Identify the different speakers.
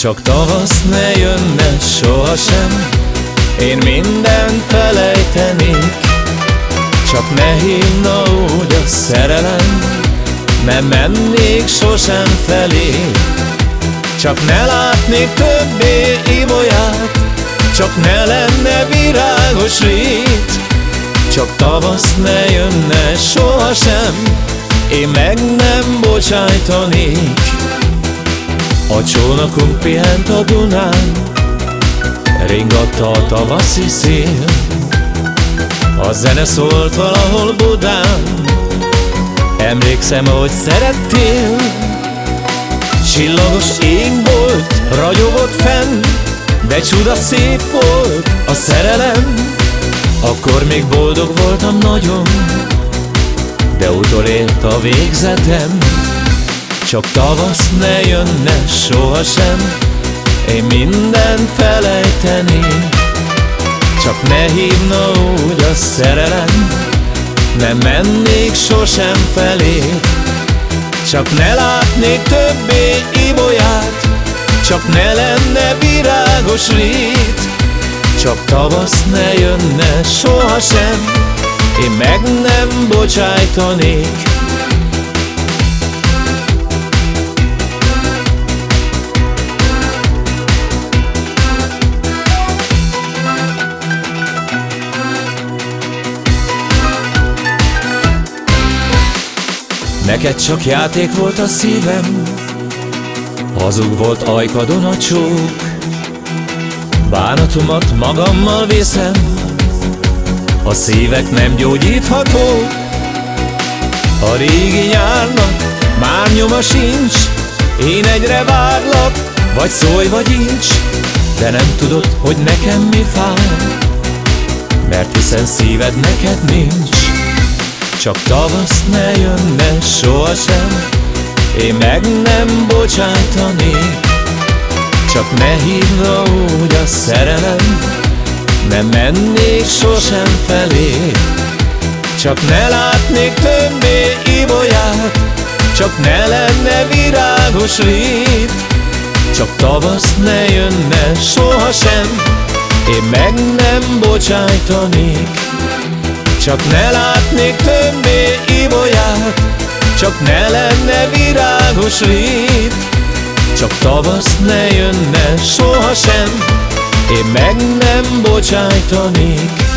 Speaker 1: Csak tavasz ne jönne sohasem. Én mindent felejtenék Csak ne hívna úgy a szerelem Nem mennék sosem felé. Csak ne látnék többé ibolyát Csak ne lenne virágos rét. Csak tavasz ne jönne sohasem Én meg nem bocsájtanék a csónakunk pihent a Dunán Ringatta a tavaszi szél. A zene szólt valahol Budán Emlékszem, ahogy szerettél. Csillagos ég volt, ragyogott fenn De csuda szép volt a szerelem. Akkor még boldog voltam nagyon De utolélt a végzetem csak tavasz ne jönne sohasem. Én minden felejtenék Csak ne hívna úgy a szerelem. Nem mennék sosem felé. Csak ne látnék többé ibolyát. Csak ne lenne virágos rét Csak tavasz ne jönne sohasem. Én meg nem bocsájtanék Neked csak játék volt a szívem. Hazug volt ajkadon a csók. Bánatomat magammal vészem A szívek nem gyógyítható A régi nyárnak már nyoma sincs. Én egyre várlak, vagy szólj, vagy incs. De nem tudod, hogy nekem mi fáj. Mert hiszen szíved neked nincs csak tavasz ne jönne sohasem Én meg nem bocsájtanék Csak ne hívna úgy a szerelem Nem mennék sosem felé. Csak ne látnék többé ibolyát Csak ne lenne virágos rét Csak tavasz ne jönne sohasem Én meg nem bocsájtanék csak ne látnék többé ibolyát Csak ne lenne virágos rét. Csak tavasz ne jönne sohasem Én meg nem bocsájtanék